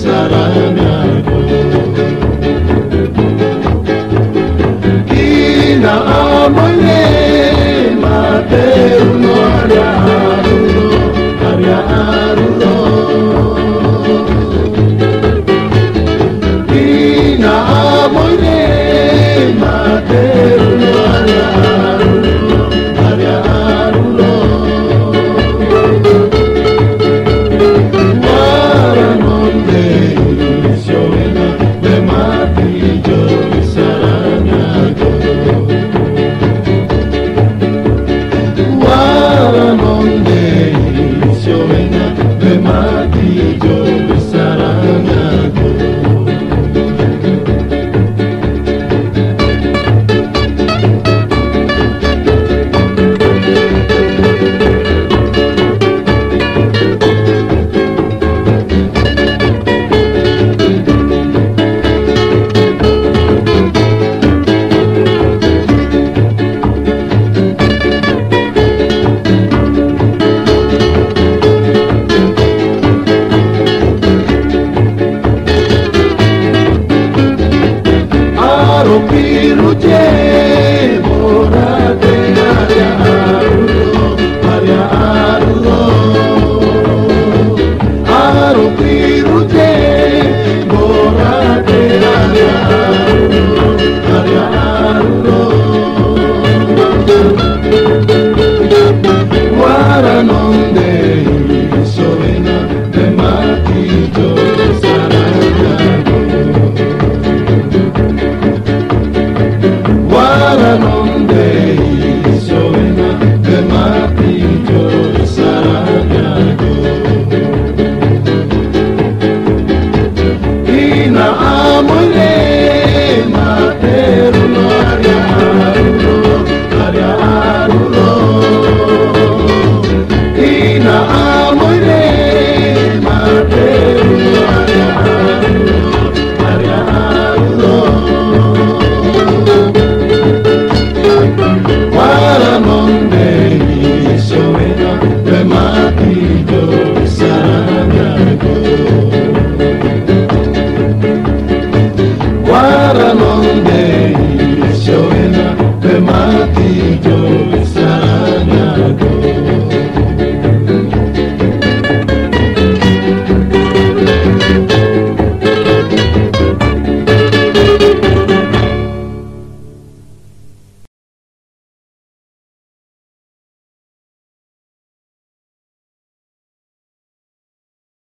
sarana Yeah.